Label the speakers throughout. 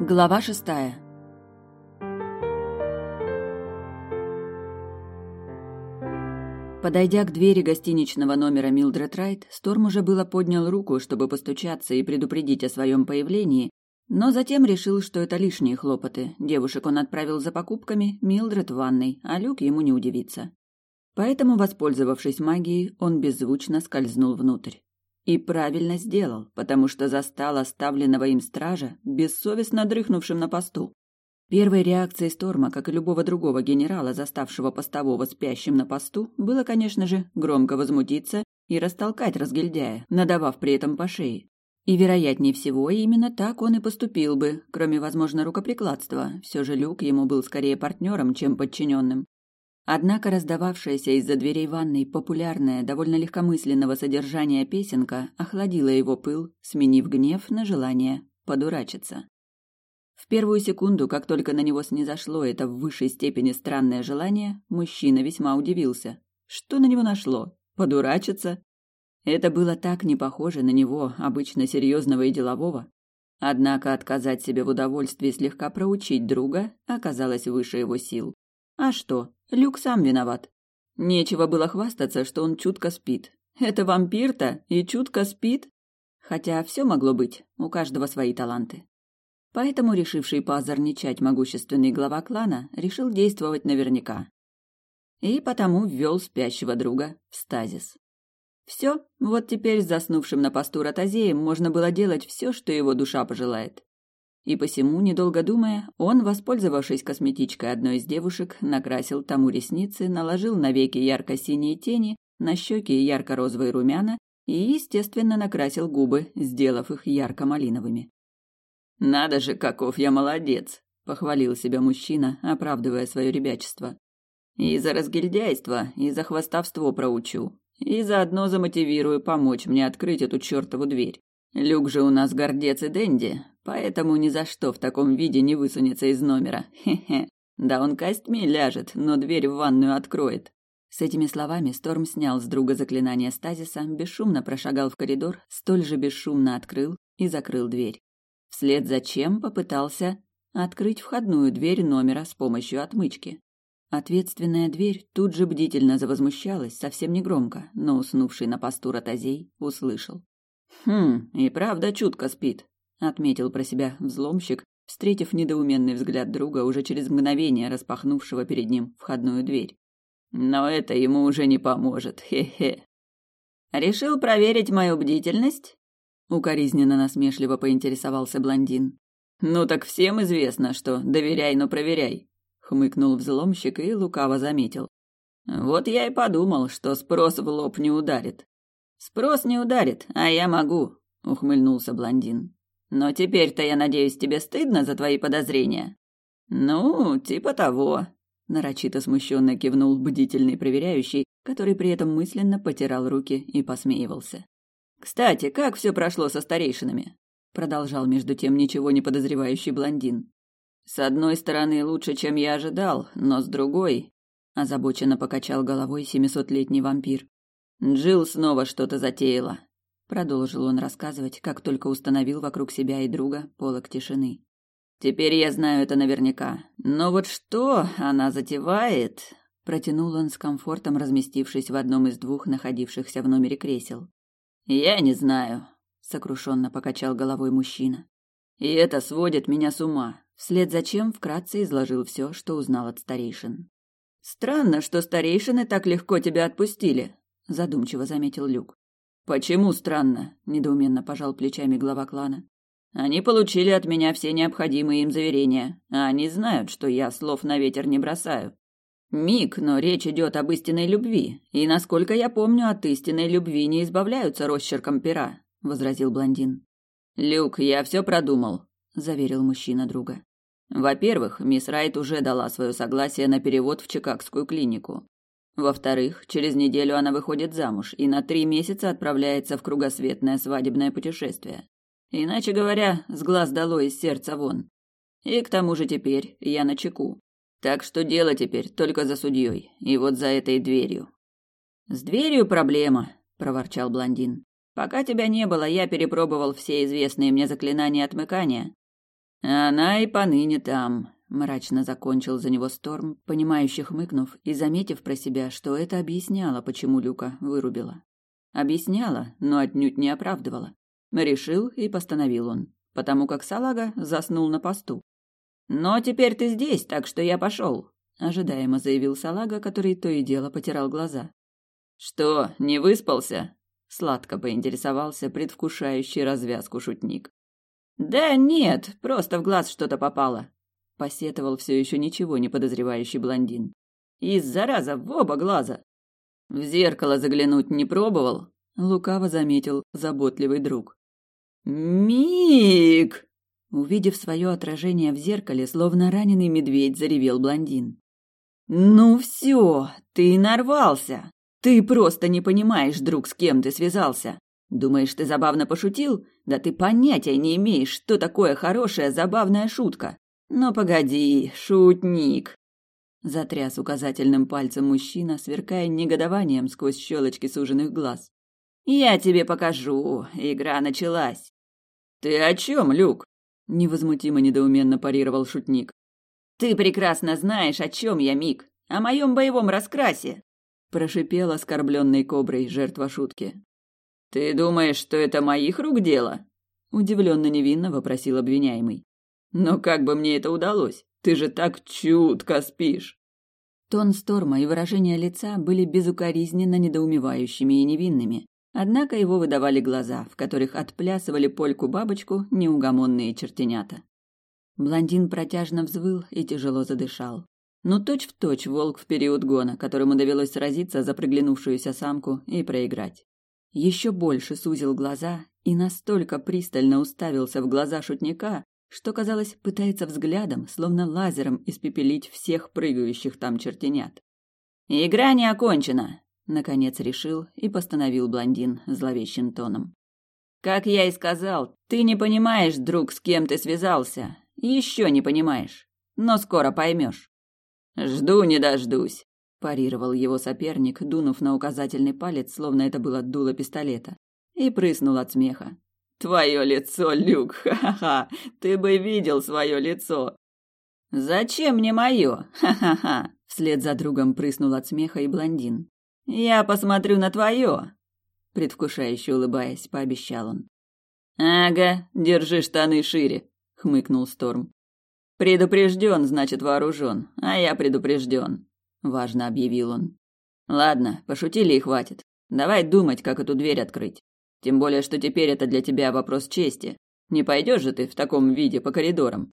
Speaker 1: Глава шестая. Подойдя к двери гостиничного номера Милдред Райт, Сторм уже было поднял руку, чтобы постучаться и предупредить о своем появлении, но затем решил, что это лишние хлопоты. Девушек он отправил за покупками, Милдред в ванной, а Люк ему не удивится. Поэтому, воспользовавшись магией, он беззвучно скользнул внутрь. И правильно сделал, потому что застал оставленного им стража, бессовестно дрыхнувшим на посту. Первой реакцией Сторма, как и любого другого генерала, заставшего постового спящим на посту, было, конечно же, громко возмутиться и растолкать разгильдяя, надавав при этом по шее. И, вероятнее всего, именно так он и поступил бы, кроме, возможно, рукоприкладства. Все же Люк ему был скорее партнером, чем подчиненным. Однако раздававшаяся из-за дверей ванной популярная, довольно легкомысленного содержания песенка охладила его пыл, сменив гнев на желание подурачиться. В первую секунду, как только на него снизошло это в высшей степени странное желание, мужчина весьма удивился. Что на него нашло? Подурачиться? Это было так не похоже на него, обычно серьезного и делового. Однако отказать себе в удовольствии слегка проучить друга оказалось выше его сил. А что? Люк сам виноват. Нечего было хвастаться, что он чутко спит. Это вампир-то и чутко спит? Хотя все могло быть, у каждого свои таланты. Поэтому решивший поозорничать могущественный глава клана решил действовать наверняка. И потому ввел спящего друга в стазис. Все, вот теперь с заснувшим на посту ротозеем можно было делать все, что его душа пожелает. И посему, недолго думая, он, воспользовавшись косметичкой одной из девушек, накрасил тому ресницы, наложил на веки ярко-синие тени, на щеки ярко-розовые румяна и, естественно, накрасил губы, сделав их ярко-малиновыми. «Надо же, каков я молодец!» — похвалил себя мужчина, оправдывая свое ребячество. «И за разгильдяйство, и за хвостовство проучу, и заодно замотивирую помочь мне открыть эту чертову дверь. Люк же у нас гордец и денди, поэтому ни за что в таком виде не высунется из номера. Хе-хе. Да он костьми ляжет, но дверь в ванную откроет. С этими словами Сторм снял с друга заклинание стазиса, бесшумно прошагал в коридор, столь же бесшумно открыл и закрыл дверь. Вслед за чем попытался открыть входную дверь номера с помощью отмычки. Ответственная дверь тут же бдительно завозмущалась, совсем негромко, но уснувший на посту ротозей услышал. «Хм, и правда чутко спит», — отметил про себя взломщик, встретив недоуменный взгляд друга уже через мгновение распахнувшего перед ним входную дверь. «Но это ему уже не поможет, хе-хе». «Решил проверить мою бдительность?» — укоризненно насмешливо поинтересовался блондин. «Ну так всем известно, что доверяй, но проверяй», — хмыкнул взломщик и лукаво заметил. «Вот я и подумал, что спрос в лоб не ударит. Спрос не ударит, а я могу, ухмыльнулся блондин. Но теперь-то я надеюсь, тебе стыдно за твои подозрения. Ну, типа того, нарочито смущенно кивнул бдительный проверяющий, который при этом мысленно потирал руки и посмеивался. Кстати, как все прошло со старейшинами? продолжал между тем ничего не подозревающий блондин. С одной стороны, лучше, чем я ожидал, но с другой, озабоченно покачал головой семисотлетний вампир. Джилл снова что-то затеяла. Продолжил он рассказывать, как только установил вокруг себя и друга полок тишины. Теперь я знаю это наверняка. Но вот что она затевает? Протянул он с комфортом, разместившись в одном из двух находившихся в номере кресел. Я не знаю, сокрушенно покачал головой мужчина. И это сводит меня с ума. Вслед за чем вкратце изложил все, что узнал от старейшин. Странно, что старейшины так легко тебя отпустили, задумчиво заметил Люк. Почему странно? недоуменно пожал плечами глава клана. Они получили от меня все необходимые им заверения, а они знают, что я слов на ветер не бросаю. Миг, но речь идет об истинной любви, и, насколько я помню, от истинной любви не избавляются росчерком пера, возразил блондин. Люк, я все продумал, заверил мужчина друга. Во-первых, мисс Райт уже дала свое согласие на перевод в Чикагскую клинику. Во-вторых, через неделю она выходит замуж и на три месяца отправляется в кругосветное свадебное путешествие. Иначе говоря, с глаз долой из сердца вон. И к тому же теперь я на чеку. Так что дело теперь только за судьей, и вот за этой дверью. С дверью проблема, проворчал блондин. Пока тебя не было, я перепробовал все известные мне заклинания отмыкания. Она и поныне там, мрачно закончил за него Сторм, понимающе хмыкнув и заметив про себя, что это объясняло, почему Люка вырубила. Объясняла, но отнюдь не оправдывала. Решил и постановил он, потому как салага заснул на посту. «Но теперь ты здесь, так что я пошел», — ожидаемо заявил салага, который то и дело потирал глаза. «Что, не выспался?» — сладко поинтересовался предвкушающий развязку шутник. «Да нет, просто в глаз что-то попало», — посетовал все еще ничего не подозревающий блондин. «И зараза в оба глаза!» «В зеркало заглянуть не пробовал?» — лукаво заметил заботливый друг. «Мик!» Увидев свое отражение в зеркале, словно раненый медведь, заревел блондин. «Ну все, ты нарвался! Ты просто не понимаешь, друг, с кем ты связался. Думаешь, ты забавно пошутил? Да ты понятия не имеешь, что такое хорошая забавная шутка. Но погоди, шутник!» Затряс указательным пальцем мужчина, сверкая негодованием сквозь щелочки суженных глаз. «Я тебе покажу, игра началась!» «Ты о чем, Люк?» невозмутимо недоуменно парировал шутник. Ты прекрасно знаешь, о чем я, Мик, о моем боевом раскрасе, прошипел оскорбленной коброй жертва шутки. Ты думаешь, что это моих рук дело? удивленно невинно вопросил обвиняемый. Но как бы мне это удалось? Ты же так чутко спишь. Тон Сторма и выражение лица были безукоризненно недоумевающими и невинными, Однако его выдавали глаза, в которых отплясывали польку-бабочку неугомонные чертенята. Блондин протяжно взвыл и тяжело задышал. Ну, точь-в-точь волк в период гона, которому довелось сразиться за приглянувшуюся самку и проиграть. Еще больше сузил глаза и настолько пристально уставился в глаза шутника, что, казалось, пытается взглядом, словно лазером, испепелить всех прыгающих там чертенят. «Игра не окончена!» наконец решил и постановил блондин зловещим тоном. Как я и сказал, ты не понимаешь, друг, с кем ты связался. Еще не понимаешь, но скоро поймешь. Жду не дождусь, парировал его соперник, дунув на указательный палец, словно это было дуло пистолета, и прыснул от смеха. Твое лицо, Люк, ха-ха-ха, ты бы видел свое лицо. Зачем мне мое, ха-ха-ха? Вслед за другом прыснул от смеха и блондин. «Я посмотрю на твое!» Предвкушающе улыбаясь, пообещал он. «Ага, держи штаны шире», — хмыкнул Сторм. «Предупрежден, значит вооружен, а я предупрежден», — важно объявил он. «Ладно, пошутили и хватит. Давай думать, как эту дверь открыть. Тем более, что теперь это для тебя вопрос чести. Не пойдешь же ты в таком виде по коридорам.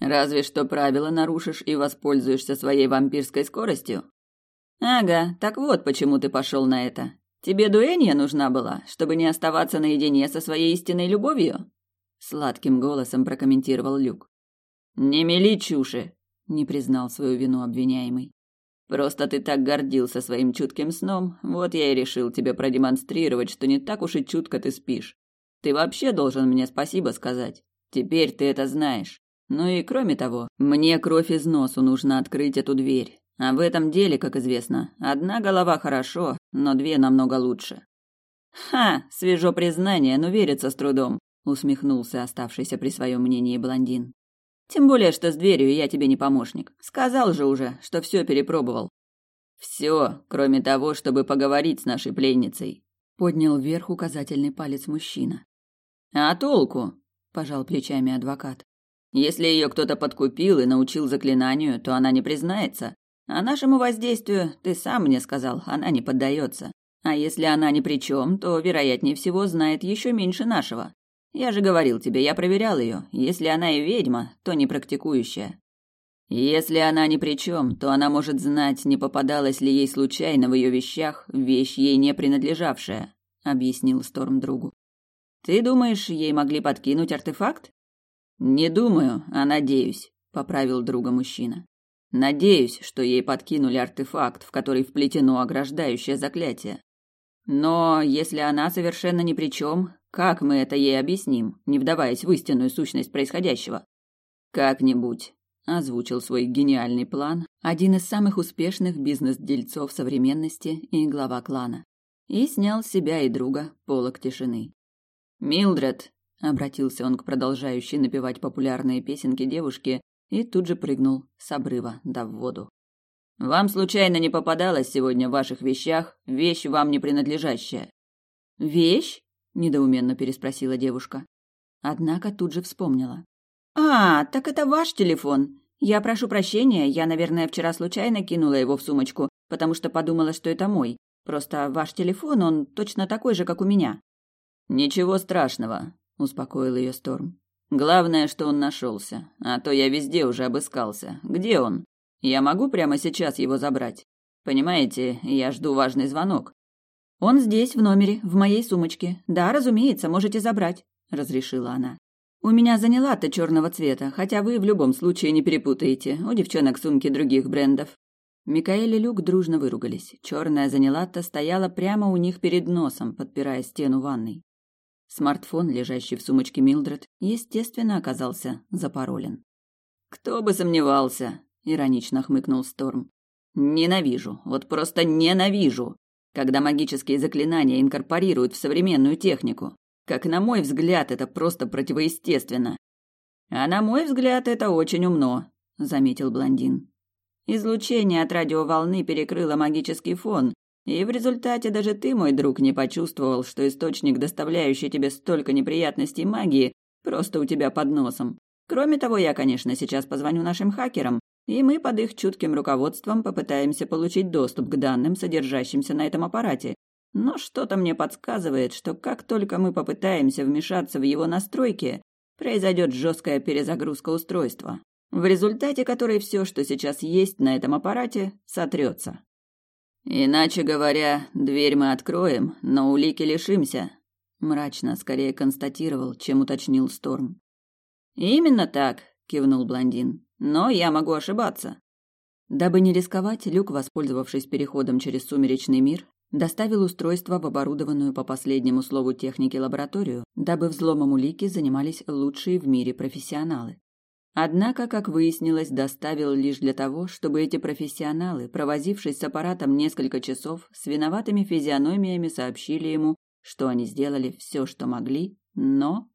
Speaker 1: Разве что правила нарушишь и воспользуешься своей вампирской скоростью, Ага, так вот почему ты пошел на это. Тебе дуэнья нужна была, чтобы не оставаться наедине со своей истинной любовью? Сладким голосом прокомментировал Люк. Не мели чуши, не признал свою вину обвиняемый. Просто ты так гордился своим чутким сном, вот я и решил тебе продемонстрировать, что не так уж и чутко ты спишь. Ты вообще должен мне спасибо сказать. Теперь ты это знаешь. Ну и кроме того, мне кровь из носу нужно открыть эту дверь. А в этом деле, как известно, одна голова хорошо, но две намного лучше. Ха, свежо признание, но верится с трудом, усмехнулся оставшийся при своем мнении блондин. Тем более, что с дверью я тебе не помощник. Сказал же уже, что все перепробовал. Все, кроме того, чтобы поговорить с нашей пленницей. Поднял вверх указательный палец мужчина. А толку? Пожал плечами адвокат. Если ее кто-то подкупил и научил заклинанию, то она не признается. А нашему воздействию, ты сам мне сказал, она не поддается. А если она ни при чем, то, вероятнее всего, знает еще меньше нашего. Я же говорил тебе, я проверял ее. Если она и ведьма, то не практикующая. Если она ни при чем, то она может знать, не попадалась ли ей случайно в ее вещах вещь ей не принадлежавшая, объяснил Сторм другу. Ты думаешь, ей могли подкинуть артефакт? Не думаю, а надеюсь, поправил друга мужчина. Надеюсь, что ей подкинули артефакт, в который вплетено ограждающее заклятие. Но если она совершенно ни при чем, как мы это ей объясним, не вдаваясь в истинную сущность происходящего? Как-нибудь, озвучил свой гениальный план один из самых успешных бизнес-дельцов современности и глава клана. И снял себя и друга полок тишины. «Милдред!» Обратился он к продолжающей напевать популярные песенки девушке и тут же прыгнул с обрыва да в воду. «Вам случайно не попадалась сегодня в ваших вещах вещь вам не принадлежащая?» «Вещь?» – недоуменно переспросила девушка. Однако тут же вспомнила. «А, так это ваш телефон. Я прошу прощения, я, наверное, вчера случайно кинула его в сумочку, потому что подумала, что это мой. Просто ваш телефон, он точно такой же, как у меня». «Ничего страшного», — успокоил ее Сторм. «Главное, что он нашелся, а то я везде уже обыскался. Где он? Я могу прямо сейчас его забрать? Понимаете, я жду важный звонок». «Он здесь, в номере, в моей сумочке. Да, разумеется, можете забрать», — разрешила она. У меня заняла-то черного цвета, хотя вы в любом случае не перепутаете. У девчонок сумки других брендов. Микаэль и Люк дружно выругались. Черная занялата стояла прямо у них перед носом, подпирая стену ванной. Смартфон, лежащий в сумочке Милдред, естественно, оказался запаролен. «Кто бы сомневался!» — иронично хмыкнул Сторм. «Ненавижу, вот просто ненавижу, когда магические заклинания инкорпорируют в современную технику. Как на мой взгляд, это просто противоестественно. А на мой взгляд, это очень умно, заметил блондин. Излучение от радиоволны перекрыло магический фон, и в результате даже ты, мой друг, не почувствовал, что источник, доставляющий тебе столько неприятностей магии, просто у тебя под носом. Кроме того, я, конечно, сейчас позвоню нашим хакерам, и мы под их чутким руководством попытаемся получить доступ к данным, содержащимся на этом аппарате, но что-то мне подсказывает, что как только мы попытаемся вмешаться в его настройки, произойдет жесткая перезагрузка устройства, в результате которой все, что сейчас есть на этом аппарате, сотрется. Иначе говоря, дверь мы откроем, но улики лишимся, мрачно скорее констатировал, чем уточнил Сторм. Именно так, кивнул блондин. Но я могу ошибаться. Дабы не рисковать, Люк, воспользовавшись переходом через сумеречный мир, доставил устройство в оборудованную по последнему слову техники лабораторию, дабы взломом улики занимались лучшие в мире профессионалы. Однако, как выяснилось, доставил лишь для того, чтобы эти профессионалы, провозившись с аппаратом несколько часов, с виноватыми физиономиями сообщили ему, что они сделали все, что могли, но